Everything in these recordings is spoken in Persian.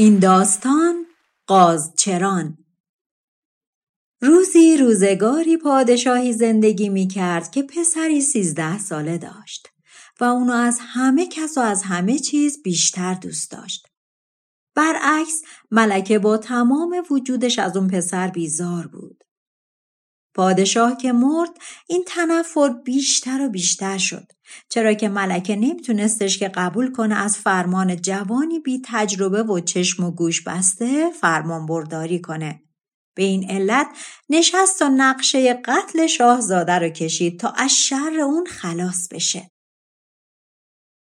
این داستان قازچران روزی روزگاری پادشاهی زندگی می کرد که پسری سیزده ساله داشت و اونو از همه کس و از همه چیز بیشتر دوست داشت. برعکس ملکه با تمام وجودش از اون پسر بیزار بود. پادشاه که مرد این تنفر بیشتر و بیشتر شد چرا که ملکه نمیتونستش که قبول کنه از فرمان جوانی بی تجربه و چشم و گوش بسته فرمان برداری کنه. به این علت نشست و نقشه قتل شاهزاده رو کشید تا از شر اون خلاص بشه.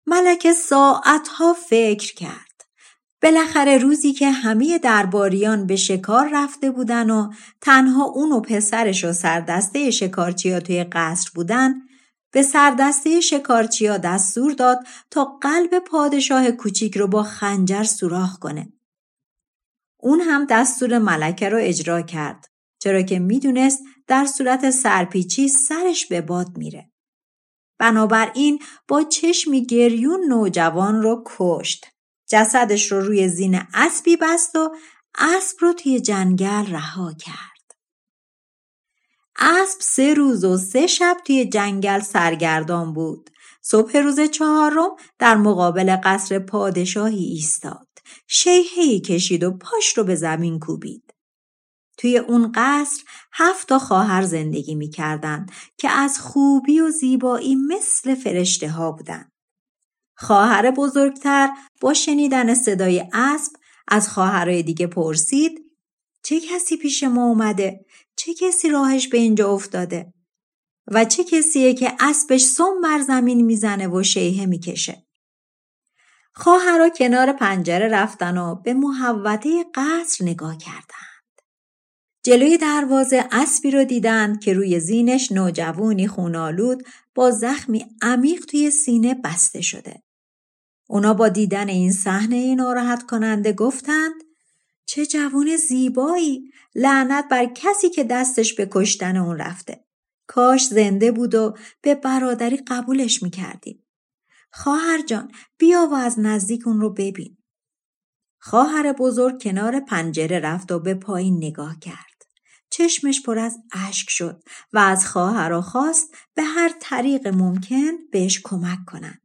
ملکه ساعتها فکر کرد. بالاخره روزی که همه درباریان به شکار رفته بودن و تنها اون و پسرش و سردسته شکارچیا توی قصر بودن به سردسته شکارچیا دستور داد تا قلب پادشاه کوچیک رو با خنجر سوراخ کنه. اون هم دستور ملکه رو اجرا کرد چرا که می‌دونست در صورت سرپیچی سرش به باد میره. بنابراین با چشمی گریون نوجوان رو کشت. جسدش رو روی زین اسبی بست و اسب رو توی جنگل رها کرد. اسب سه روز و سه شب توی جنگل سرگردان بود. صبح روز چهارم در مقابل قصر پادشاهی ایستاد. شیهی کشید و پاش رو به زمین کوبید. توی اون قصر هفت تا خواهر زندگی می که از خوبی و زیبایی مثل فرشته ها بودند. خواهر بزرگتر با شنیدن صدای اسب از خواهرای دیگه پرسید چه کسی پیش ما اومده؟ چه کسی راهش به اینجا افتاده؟ و چه کسیه که اسبش سم بر زمین می‌زنه و شیهه می‌کشه؟ خواهرا کنار پنجره رفتن و به محوطه قصر نگاه کردند. جلوی دروازه اسبی رو دیدند که روی زینش نوجوانی خونالود با زخمی عمیق توی سینه بسته شده. اونا با دیدن این صحنه ناراحت کننده گفتند چه جوون زیبایی! لعنت بر کسی که دستش به کشتن اون رفته. کاش زنده بود و به برادری قبولش می‌کردیم خواهر جان بیا و از نزدیک اون رو ببین. خواهر بزرگ کنار پنجره رفت و به پایین نگاه کرد. چشمش پر از اشک شد و از خواهر خواست به هر طریق ممکن بهش کمک کنند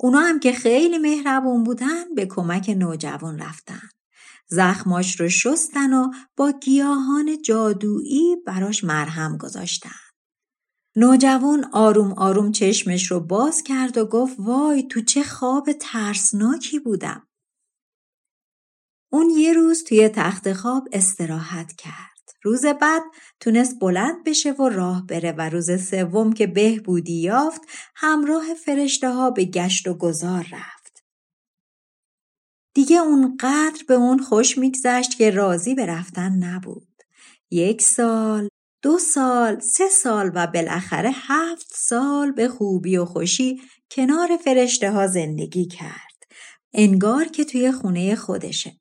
اونا هم که خیلی مهربون بودن به کمک نوجوان رفتن. زخماش رو شستن و با گیاهان جادویی براش مرهم گذاشتن. نوجوان آروم آروم چشمش رو باز کرد و گفت وای تو چه خواب ترسناکی بودم. اون یه روز توی تخت خواب استراحت کرد. روز بعد تونست بلند بشه و راه بره و روز سوم که بهبودی یافت همراه فرشته ها به گشت و گذار رفت. دیگه اونقدر به اون خوش میگذشت که راضی به رفتن نبود. یک سال، دو سال، سه سال و بالاخره هفت سال به خوبی و خوشی کنار فرشته ها زندگی کرد. انگار که توی خونه خودشه.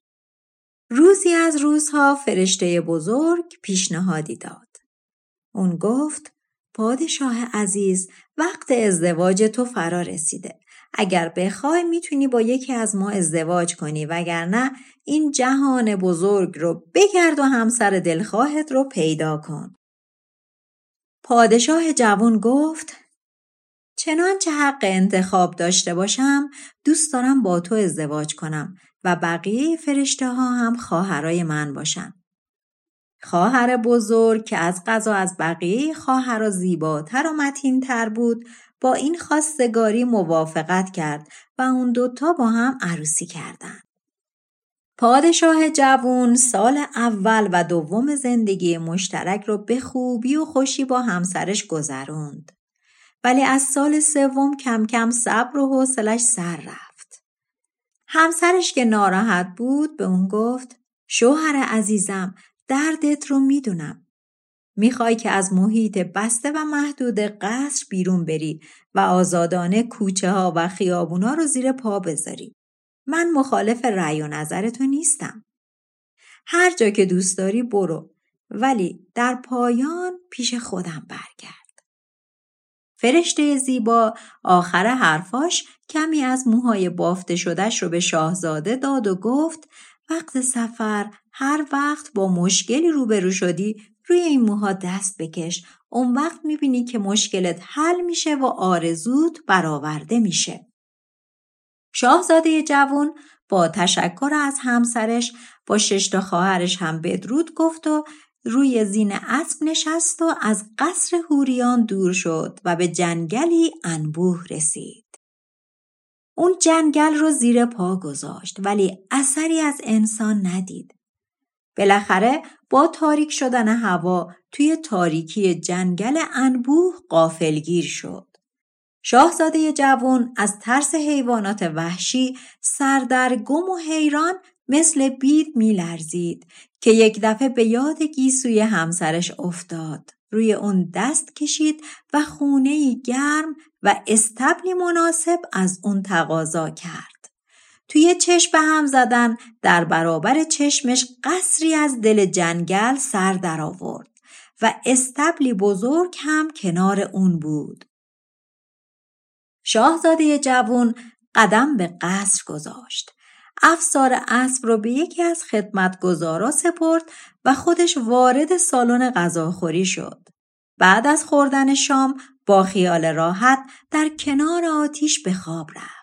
روزی از روزها فرشته بزرگ پیشنهادی داد. اون گفت پادشاه عزیز وقت ازدواج تو فرا رسیده. اگر بخوای می‌تونی با یکی از ما ازدواج کنی وگرنه این جهان بزرگ رو بگرد و همسر دلخواهت رو پیدا کن. پادشاه جوان گفت چنانچه حق انتخاب داشته باشم دوست دارم با تو ازدواج کنم و بقیه فرشته ها هم خواهرای من باشن. خواهر بزرگ که از قضا از بقیه خواهرا زیباتر و متینتر بود با این خواستگاری موافقت کرد و اون دوتا با هم عروسی کردند. پادشاه جوون سال اول و دوم زندگی مشترک رو به خوبی و خوشی با همسرش گذروند. ولی از سال سوم کم کم صبر و حوصلش سر رفت. همسرش که ناراحت بود به اون گفت شوهر عزیزم دردت رو می‌دونم. می‌خوای که از محیط بسته و محدود قصر بیرون بری و آزادانه کوچه ها و خیابونا رو زیر پا بذاری. من مخالف رأی و نظر تو نیستم. هر جا که دوست داری برو ولی در پایان پیش خودم برگرد. فرشته زیبا آخر حرفاش کمی از موهای بافته شدهش رو به شاهزاده داد و گفت وقت سفر هر وقت با مشکلی روبرو شدی روی این موها دست بکش اون وقت می‌بینی که مشکلت حل میشه و آرزوت برآورده میشه. شاهزاده جوون با تشکر از همسرش با ششتا خواهرش هم بدرود گفت و روی زین اسب نشست و از قصر هوریان دور شد و به جنگلی انبوه رسید. اون جنگل رو زیر پا گذاشت ولی اثری از انسان ندید. بالاخره با تاریک شدن هوا توی تاریکی جنگل انبوه قافلگیر شد. شاهزاده جوان از ترس حیوانات وحشی سردرگم و حیران مثل بید میلرزید که یک دفعه به یاد گیسوی همسرش افتاد. روی اون دست کشید و خونه گرم و استبلی مناسب از اون تقاضا کرد. توی چشم هم زدن در برابر چشمش قصری از دل جنگل سر درآورد و استبلی بزرگ هم کنار اون بود. شاهزاده جوون قدم به قصر گذاشت. افسار اسب رو به یکی از خدمتگزارا سپرد و خودش وارد سالن غذاخوری شد. بعد از خوردن شام با خیال راحت در کنار آتیش به خواب رفت.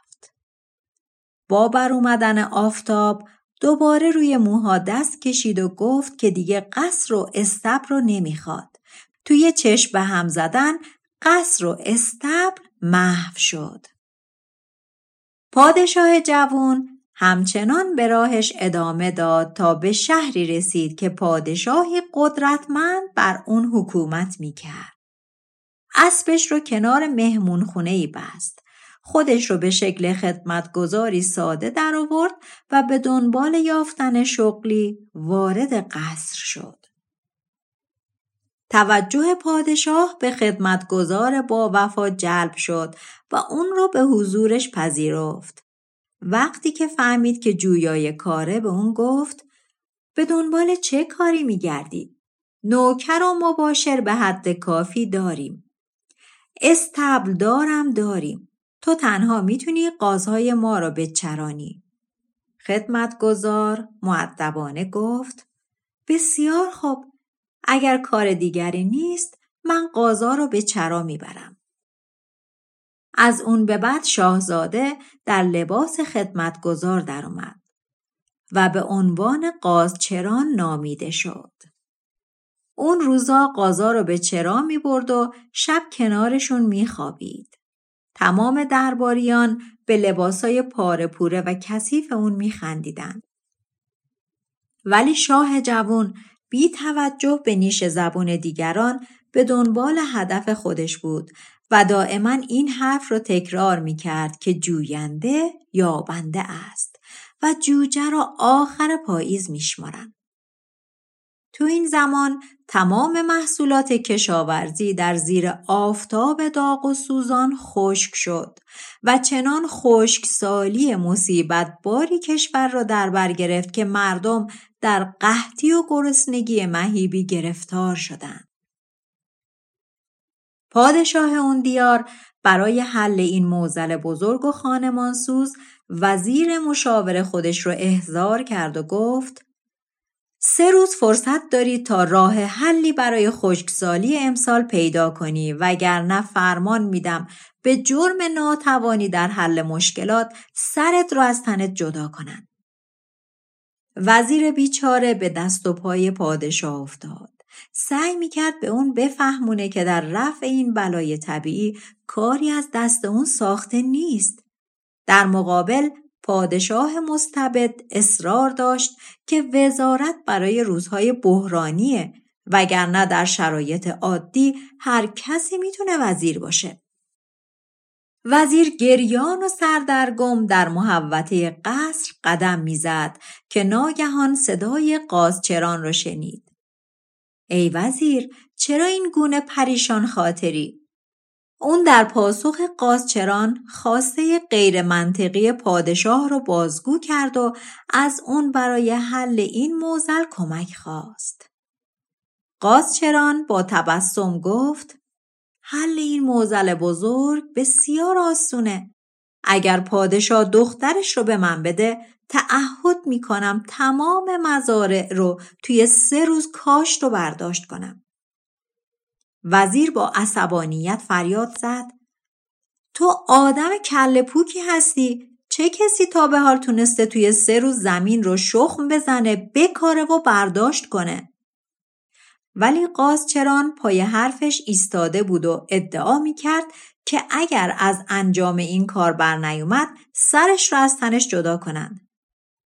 با بر اومدن آفتاب دوباره روی موها دست کشید و گفت که دیگه قصر و استبر رو نمی‌خواد. توی چشم به هم زدن قصر و استبر محو شد. پادشاه جوون همچنان به راهش ادامه داد تا به شهری رسید که پادشاهی قدرتمند بر اون حکومت می‌کرد. اسبش رو کنار مهمون خونه ای بست. خودش رو به شکل خدمتگذاری ساده در آورد و به دنبال یافتن شغلی وارد قصر شد. توجه پادشاه به خدمتگزار با وفا جلب شد و اون رو به حضورش پذیرفت. وقتی که فهمید که جویای کاره به اون گفت به دنبال چه کاری میگردید؟ نوکر و مباشر به حد کافی داریم. استبل دارم داریم. تو تنها می‌تونی قازهای ما را بچرانی. خدمتگزار معدبانه گفت بسیار خوب اگر کار دیگری نیست من قازا را به چرا می‌برم. از اون به بعد شاهزاده در لباس خدمتگزار درآمد و به عنوان قازچران نامیده شد. اون روزا قازا رو به چرا می برد و شب کنارشون می خوابید. تمام درباریان به لباسای پاره پوره و کثیف اون می خندیدن. ولی شاه جوون بی توجه به نیش زبون دیگران به دنبال هدف خودش بود و دائما این حرف را تکرار می کرد که جوینده یابنده است و جوجه را آخر پاییز می شمارن. تو این زمان تمام محصولات کشاورزی در زیر آفتاب داغ و سوزان خشک شد و چنان خشکسالی مصیبت باری کشور را در بر گرفت که مردم در قحطی و گرسنگی مهیبی گرفتار شدند. پادشاه اون دیار برای حل این موزل بزرگ و خانمانسوز وزیر مشاور خودش رو احضار کرد و گفت سه روز فرصت داری تا راه حلی برای خشکسالی امسال پیدا کنی وگرنه فرمان میدم به جرم ناتوانی در حل مشکلات سرت رو از تنت جدا کنن. وزیر بیچاره به دست و پای پادشاه افتاد. سعی می‌کرد به اون بفهمونه که در رفع این بلای طبیعی کاری از دست اون ساخته نیست. در مقابل پادشاه مستبد اصرار داشت که وزارت برای روزهای بحرانیه وگرنه در شرایط عادی هر کسی می‌تونه وزیر باشه. وزیر گریان و سردرگم در محوطه قصر قدم می‌زد که ناگهان صدای قازچران را شنید. ای وزیر چرا این گونه پریشان خاطری؟ اون در پاسخ قازچران خواسته غیر منطقی پادشاه را بازگو کرد و از اون برای حل این موزل کمک خواست. قازچران با تبسم گفت حل این موزل بزرگ بسیار آسونه. اگر پادشاه دخترش رو به من بده تعهد می‌کنم تمام مزارع رو توی سه روز کاشت و برداشت کنم. وزیر با عصبانیت فریاد زد. تو آدم کل پوکی هستی. چه کسی تا به حال تونسته توی سه روز زمین رو شخم بزنه بکاره و برداشت کنه؟ ولی قازچران پای حرفش ایستاده بود و ادعا می کرد که اگر از انجام این کار بر نیومد سرش را از تنش جدا کنند.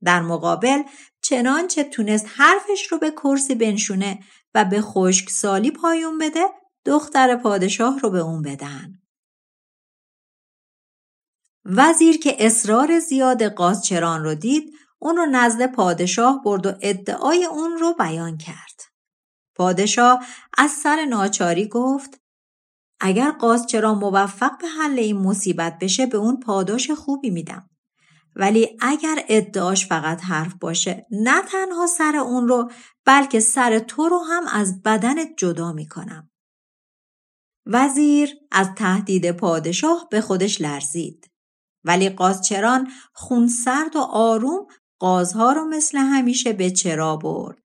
در مقابل چنانچه تونست حرفش رو به کرسی بنشونه و به سالی پایون بده دختر پادشاه رو به اون بدن. وزیر که اصرار زیاد قازچران رو دید اون رو نزد پادشاه برد و ادعای اون رو بیان کرد. پادشاه از سر ناچاری گفت اگر قازچران موفق به حل این مصیبت بشه به اون پاداش خوبی میدم. ولی اگر ادعاش فقط حرف باشه نه تنها سر اون رو بلکه سر تو رو هم از بدنت جدا می‌کنم. وزیر از تهدید پادشاه به خودش لرزید. ولی قازچران خونسرد و آروم قازها رو مثل همیشه به چرا برد.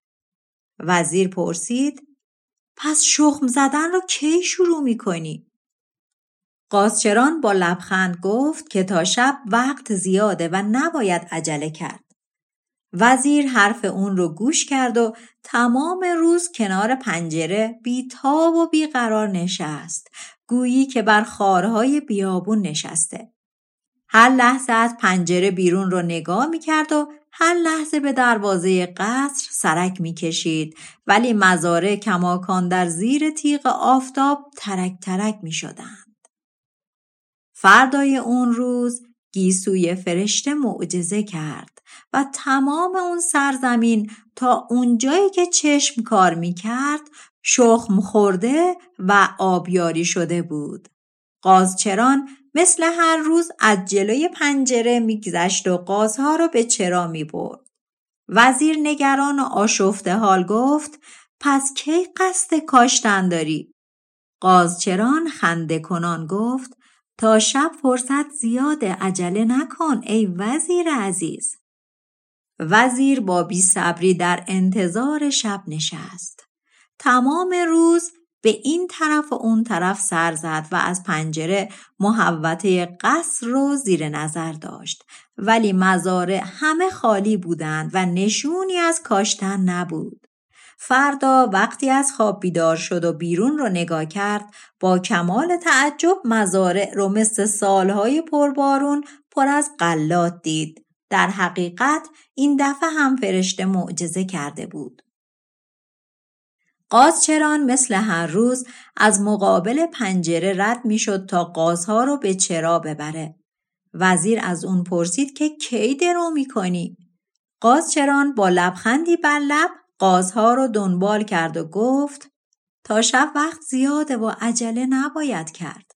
وزیر پرسید پس شخم زدن رو کی شروع می‌کنی؟ قازچران با لبخند گفت که تا شب وقت زیاده و نباید عجله کرد. وزیر حرف اون رو گوش کرد و تمام روز کنار پنجره بیتاب و بیقرار نشست گویی که بر خارهای بیابون نشسته. هر لحظه از پنجره بیرون رو نگاه می کرد و هر لحظه به دروازه قصر سرک می کشید ولی مزاره کماکان در زیر تیغ آفتاب ترک ترک می شدند. فردای اون روز گیسوی فرشته معجزه کرد و تمام اون سرزمین تا اونجایی که چشم کار می کرد شخم خورده و آبیاری شده بود. قازچران مثل هر روز از جلوی پنجره میگذشت و قازها را به چرا می برد. وزیر نگران و آشفته حال گفت پس کی قصد کاشتن داری؟ قازچران خنده کنان گفت تا شب فرصت زیاده عجله نکن ای وزیر عزیز. وزیر با صبری در انتظار شب نشست. تمام روز به این و اون طرف سر زد و از پنجره محوطه قصر رو زیر نظر داشت ولی مزارع همه خالی بودند و نشونی از کاشتن نبود. فردا وقتی از خواب بیدار شد و بیرون رو نگاه کرد با کمال تعجب مزارع رو مثل سالهای پربارون پر از قلات دید. در حقیقت این دفعه هم فرشته معجزه کرده بود. قازچران مثل هر روز از مقابل پنجره رد می‌شد تا قازها رو به چرا ببره. وزیر از اون پرسید که کی درو می‌کنی؟ قازچران با لبخندی بر لب قازها رو دنبال کرد و گفت تا شب وقت زیاده و عجله نباید کرد.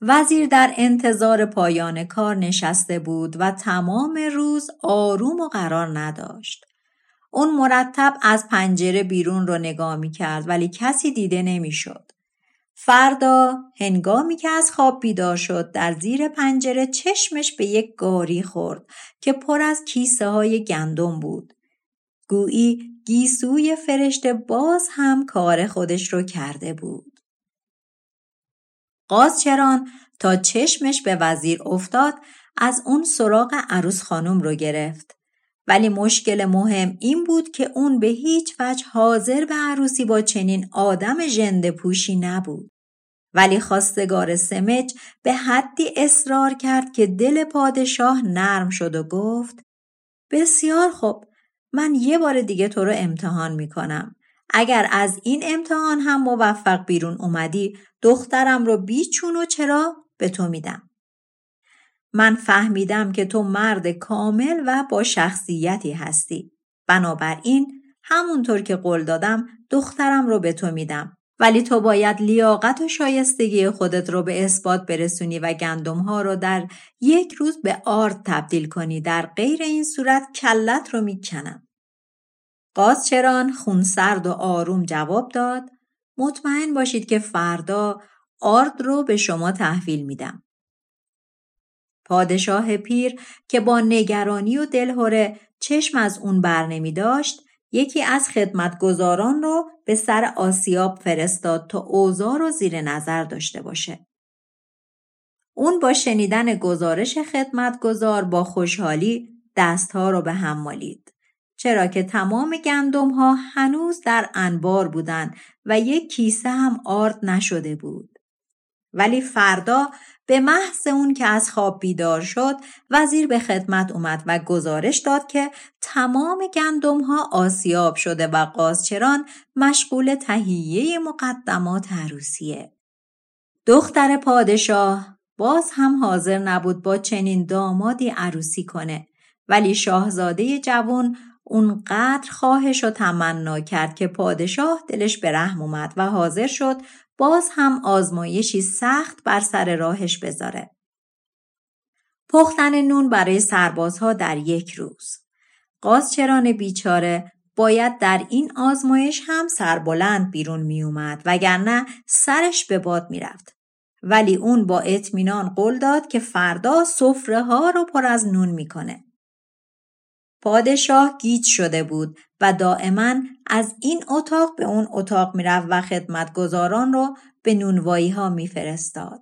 وزیر در انتظار پایان کار نشسته بود و تمام روز آروم و قرار نداشت. اون مرتب از پنجره بیرون رو نگاه می کرد ولی کسی دیده نمی‌شد. فردا هنگامی که از خواب بیدار شد در زیر پنجره چشمش به یک گاری خورد که پر از کیسه های گندم بود. گویی گیسوی فرشته باز هم کار خودش رو کرده بود. قازچران تا چشمش به وزیر افتاد از اون سراغ عروس خانم رو گرفت. ولی مشکل مهم این بود که اون به هیچ وجه حاضر به عروسی با چنین آدم ژنده پوشی نبود. ولی خواستگار سمج به حدی اصرار کرد که دل پادشاه نرم شد و گفت بسیار خوب من یه بار دیگه تو رو امتحان می‌کنم. اگر از این امتحان هم موفق بیرون اومدی دخترم رو بیچون و چرا به تو میدم. من فهمیدم که تو مرد کامل و با شخصیتی هستی. بنابراین همونطور که قول دادم دخترم رو به تو میدم. ولی تو باید لیاقت و شایستگی خودت رو به اثبات برسونی و گندم ها رو در یک روز به آرد تبدیل کنی. در غیر این صورت کلت رو می‌کنم. قازچران خونسرد و آروم جواب داد مطمئن باشید که فردا آرد رو به شما تحویل میدم. پادشاه پیر که با نگرانی و دلهوره چشم از اون بر نمی داشت یکی از خدمتگزاران رو به سر آسیاب فرستاد تا اوضاع رو زیر نظر داشته باشه. اون با شنیدن گزارش خدمتگزار با خوشحالی دستها رو به هم مالید. چرا که تمام گندم ها هنوز در انبار بودند و یک کیسه هم آرد نشده بود. ولی فردا به محض اون که از خواب بیدار شد وزیر به خدمت اومد و گزارش داد که تمام گندم ها آسیاب شده و قازچران مشغول تهیه مقدمات عروسیه. دختر پادشاه باز هم حاضر نبود با چنین دامادی عروسی کنه ولی شاهزاده جوان اونقدر خواهش و تمنا کرد که پادشاه دلش به رحم اومد و حاضر شد باز هم آزمایشی سخت بر سر راهش بذاره. پختن نون برای سربازها در یک روز. قازچران بیچاره باید در این آزمایش هم سربلند بیرون می اومد وگرنه سرش به باد می رفت. ولی اون با اطمینان قول داد که فردا سفره ها رو پر از نون می‌کنه. پادشاه گیج شده بود و دائما از این اتاق به اون اتاق می‌رفت و خدمتگزاران رو به نونوایی ها میفرستاد.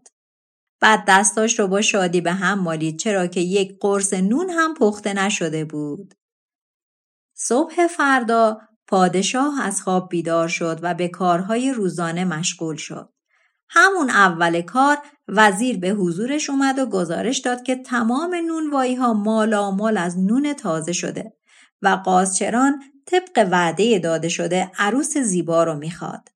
بعد دستاش رو با شادی به هم مالید چرا که یک قرص نون هم پخته نشده بود. صبح فردا پادشاه از خواب بیدار شد و به کارهای روزانه مشغول شد. همون اول کار وزیر به حضورش اومد و گزارش داد که تمام نونوایی ها مال از نون تازه شده و قازچران طبق وعده داده شده عروس زیبا رو می‌خواد.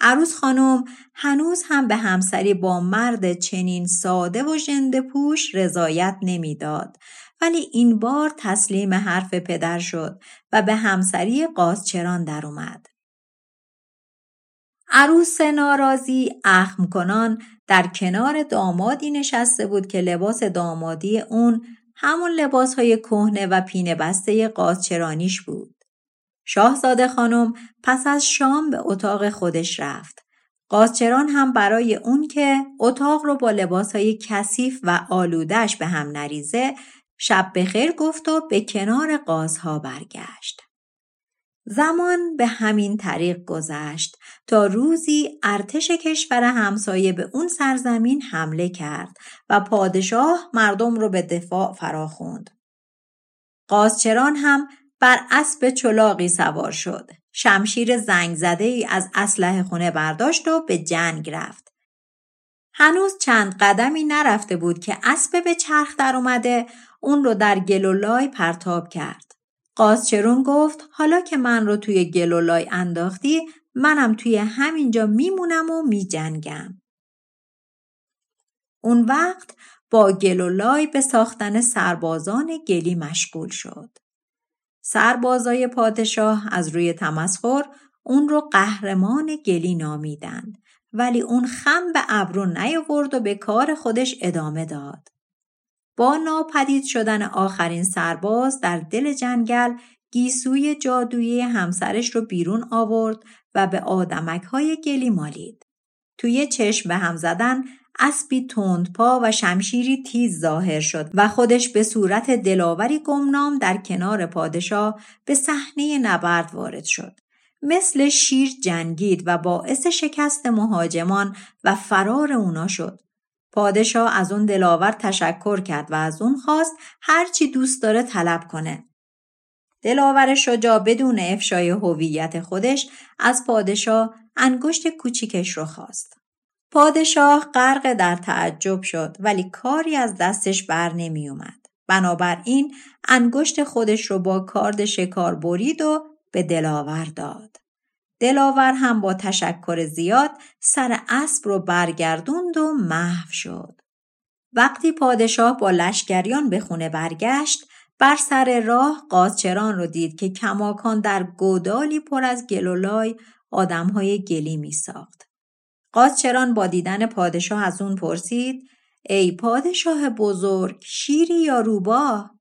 عروس خانم هنوز هم به همسری با مرد چنین ساده و ژنده پوش رضایت نمی‌داد ولی این بار تسلیم حرف پدر شد و به همسری قازچران در اومد. عروس ناراضی اخم کنان در کنار دامادی نشسته بود که لباس دامادی اون همون لباس های کهنه و پینه بسته قازچرانیش بود. شاهزاده خانم پس از شام به اتاق خودش رفت. قازچران هم برای اون که اتاق رو با لباس های کثیف و آلودش به هم نریزه شب بخیر گفت و به کنار قازها برگشت. زمان به همین طریق گذشت تا روزی ارتش کشور همسایه به اون سرزمین حمله کرد و پادشاه مردم رو به دفاع فراخوند. قازچران هم بر اسب چلاقی سوار شد. شمشیر زنگ زده ای از اسلحه خونه برداشت و به جنگ رفت. هنوز چند قدمی نرفته بود که اسب به چرخ در اومده اون رو در گلولای پرتاب کرد. قازچرون گفت حالا که من رو توی گلولای انداختی منم توی همینجا میمونم و میجنگم. اون وقت با گلولای به ساختن سربازان گلی مشغول شد. سربازای پادشاه از روی تمسخر اون رو قهرمان گلی نامیدند ولی اون خم به ابرو نیاورد و به کار خودش ادامه داد. با ناپدید شدن آخرین سرباز در دل جنگل گیسوی جادویی همسرش رو بیرون آورد و به آدمک های گلی مالید. توی چشم به هم زدن اسبی پا و شمشیری تیز ظاهر شد و خودش به صورت دلاوری گمنام در کنار پادشاه به صحنه نبرد وارد شد. مثل شیر جنگید و باعث شکست مهاجمان و فرار اونا شد. پادشاه از اون دلاور تشکر کرد و از اون خواست هرچی دوست داره طلب کنه. دلاور شجاع بدون افشای هویت خودش از پادشاه انگشت کوچیکش رو خواست. پادشاه غرق در تعجب شد ولی کاری از دستش بر نمی اومد. بنابراین انگشت خودش رو با کارد شکار برید و به دلاور داد. دلاور هم با تشکر زیاد سر اسب رو برگردوند و محو شد. وقتی پادشاه با لشکریان به خونه برگشت بر سر راه قاچران رو دید که کماکان در گودالی پر از گلولای آدمهای گلی می ساخت. قاچران با دیدن پادشاه از اون پرسید ای پادشاه بزرگ شیری یا روباه؟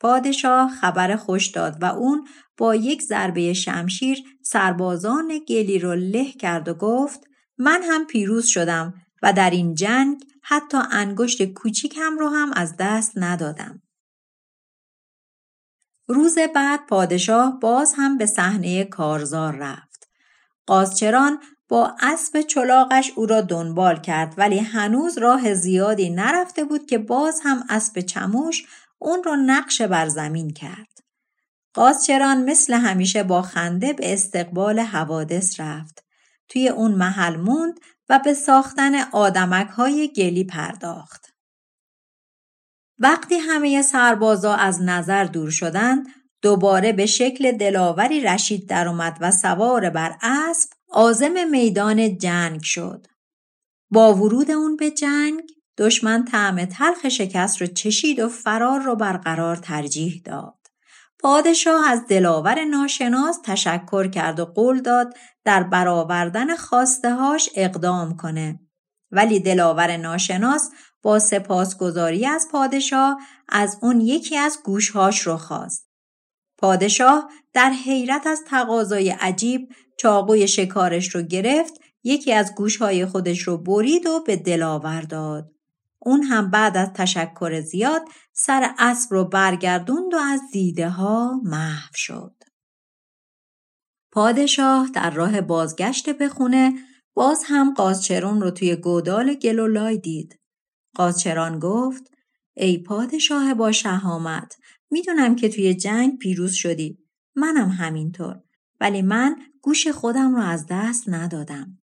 پادشاه خبر خوش داد و اون با یک ضربه شمشیر سربازان گلی رو له کرد و گفت من هم پیروز شدم و در این جنگ حتی انگشت کوچیکم رو هم از دست ندادم. روز بعد پادشاه باز هم به صحنه کارزار رفت. قازچران با اسب چلاقش او را دنبال کرد ولی هنوز راه زیادی نرفته بود که باز هم اسب چموش اون را نقش بر زمین کرد. قازچران مثل همیشه با خنده به استقبال حوادث رفت. توی اون محل موند و به ساختن آدمک های گلی پرداخت. وقتی همه سربازا از نظر دور شدند دوباره به شکل دلاوری رشید درآمد و سوار بر اسب عازم میدان جنگ شد. با ورود اون به جنگ دشمن طعم تلخ شکست رو چشید و فرار رو برقرار ترجیح داد. پادشاه از دلاور ناشناس تشکر کرد و قول داد در برآوردن خواستهاش اقدام کنه. ولی دلاور ناشناس با سپاسگزاری از پادشاه از اون یکی از گوشهاش رو خواست. پادشاه در حیرت از تقاضای عجیب چاقوی شکارش رو گرفت یکی از گوشهای خودش رو برید و به دلاور داد. اون هم بعد از تشکر زیاد سر اسب رو برگردوند و از دیده ها محو شد. پادشاه در راه بازگشت به خونه باز هم قازچرون رو توی گودال گلولای دید. قازچران گفت ای پادشاه با شهامت می‌دونم که توی جنگ پیروز شدی. منم همینطور. ولی من گوش خودم رو از دست ندادم.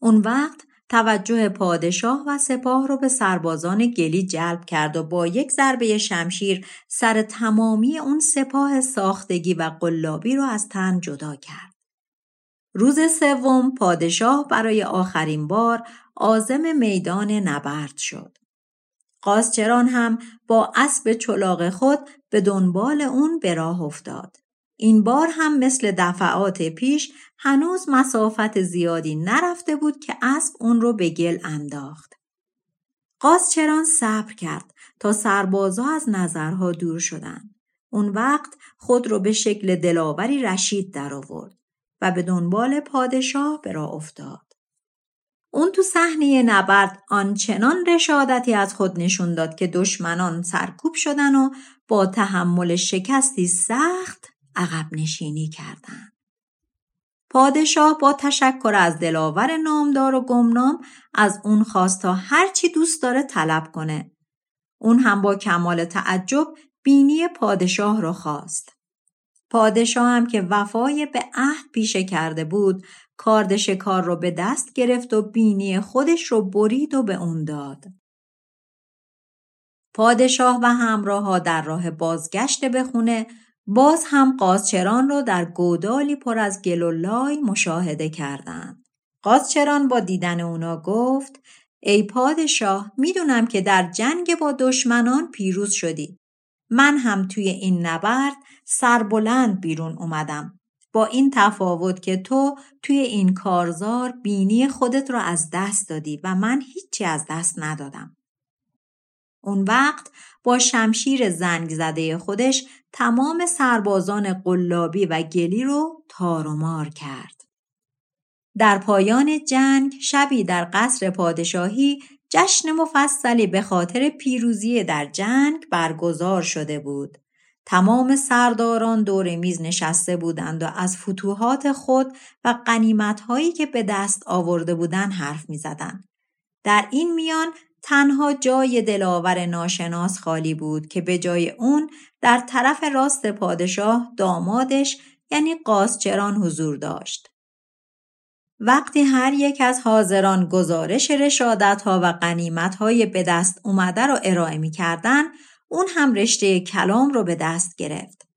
اون وقت توجه پادشاه و سپاه رو به سربازان گلی جلب کرد و با یک ضربه شمشیر سر تمامی اون سپاه ساختگی و قلابی رو از تن جدا کرد. روز سوم پادشاه برای آخرین بار آزم میدان نبرد شد. قاسچران هم با اسب چلاق خود به دنبال اون به راه افتاد. این بار هم مثل دفعات پیش هنوز مسافت زیادی نرفته بود که اسب اون رو به گل انداخت. قاسچران صبر کرد تا سربازا از نظرها دور شدند. اون وقت خود رو به شکل دلاوری رشید در آورد و به دنبال پادشاه به راه افتاد. اون تو صحنه نبرد آنچنان رشادتی از خود نشون داد که دشمنان سرکوب شدن و با تحمل شکستی سخت عقب نشینی کردند. پادشاه با تشکر از دلاور نامدار و گمنام از اون خواست تا هرچی دوست داره طلب کنه. اون هم با کمال تعجب بینی پادشاه رو خواست. پادشاه هم که وفای به عهد پیشه کرده بود کارد شکار رو به دست گرفت و بینی خودش رو برید و به اون داد. پادشاه و همراه ها در راه بازگشت به خونه باز هم قازچران را در گودالی پر از گل و لای مشاهده کردند. قازچران با دیدن اونا گفت ای پادشاه می‌دونم که در جنگ با دشمنان پیروز شدی. من هم توی این نبرد سربلند بیرون اومدم. با این تفاوت که تو توی این کارزار بینی خودت را از دست دادی و من هیچی از دست ندادم. اون وقت با شمشیر زنگ زده خودش تمام سربازان قلابی و گلی رو تار و مار کرد. در پایان جنگ شبی در قصر پادشاهی جشن مفصلی به خاطر پیروزی در جنگ برگزار شده بود. تمام سرداران دور میز نشسته بودند و از فتوحات خود و قنیمتهایی که به دست آورده بودند حرف می در این میان تنها جای دلاور ناشناس خالی بود که به جای اون در طرف راست پادشاه دامادش یعنی قاسچران حضور داشت. وقتی هر یک از حاضران گزارش رشادت ها و قنیمت های به دست اومده را ارائه می کردن، اون هم رشته کلام رو به دست گرفت.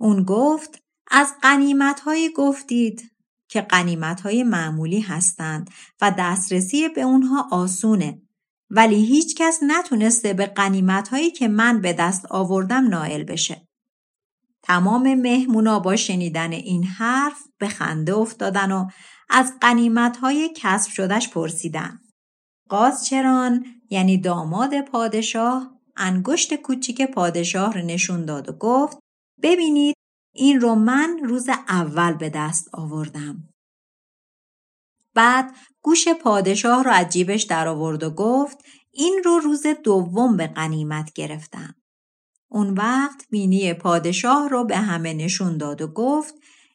اون گفت از قنیمت گفتید که قنیمت های معمولی هستند و دسترسی به اونها آسونه ولی هیچ کس نتونسته به قنیمت هایی که من به دست آوردم نائل بشه. تمام مهمونا با شنیدن این حرف به خنده افتادن و از قنیمت های کسب شدش پرسیدن. قاسچران یعنی داماد پادشاه انگشت کوچیک پادشاه رو نشون داد و گفت ببینید این رو من روز اول به دست آوردم. بعد گوش پادشاه رو از جیبش در آورد و گفت این رو روز دوم به قنیمت گرفتم. اون وقت بینی پادشاه رو به همه نشون داد و گفت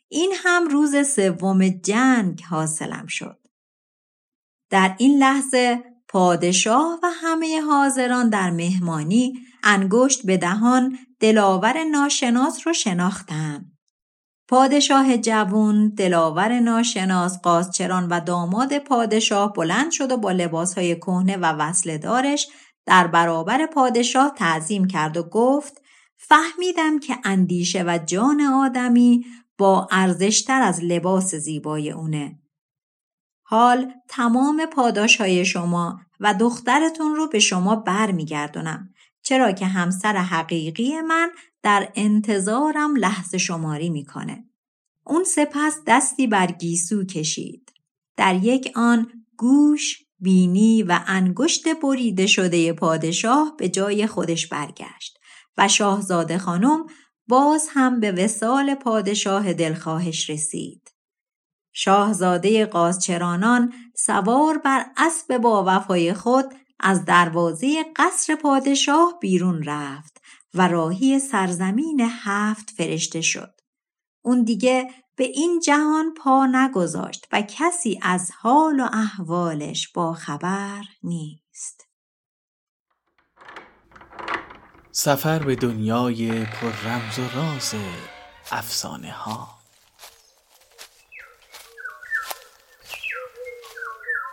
این هم روز سوم جنگ حاصلم شد. در این لحظه پادشاه و همه حاضران در مهمانی انگشت به دهان دلاور ناشناس رو شناختن. پادشاه جوون، دلاور ناشناس، قاسچران و داماد پادشاه بلند شد و با لباسهای کهنه و وصله دارش در برابر پادشاه تعظیم کرد و گفت فهمیدم که اندیشه و جان آدمی با ارزشتر از لباس زیبای اونه. حال تمام پاداش های شما و دخترتون رو به شما برمیگردونم چرا که همسر حقیقی من در انتظارم لحظه شماری می‌کنه. اون سپس دستی بر گیسو کشید. در یک آن گوش، بینی و انگشت بریده شده پادشاه به جای خودش برگشت و شاهزاده خانم باز هم به وسال پادشاه دلخواهش رسید. شاهزاده قازچرانان سوار بر اسب با وفای خود از دروازه قصر پادشاه بیرون رفت و راهی سرزمین هفت فرشته شد. اون دیگه به این جهان پا نگذاشت و کسی از حال و احوالش با خبر نیست. سفر به دنیای پر رمز و راز افسانه ها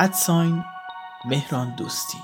ادساین مهران دوستی.